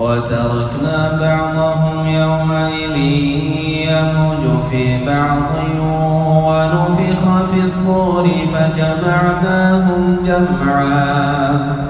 وتركنا بعضهم يومئذ يموج في بعض ونفخ في الصور فجمعناهم جمعا.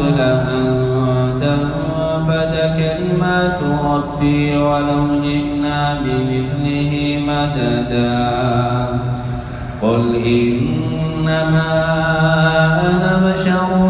قبل أن تنفد كلمات ربي ولو جئنا بمثله مددا. قل إنما أنا بشر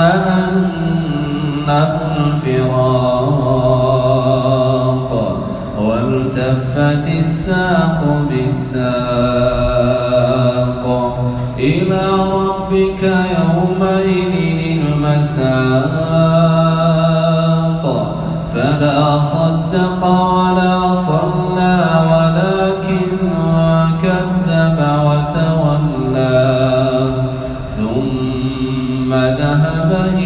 أنه الفراق والتفت الساق بالساق إلى ربك يومئذ المساق فلا صدق Baba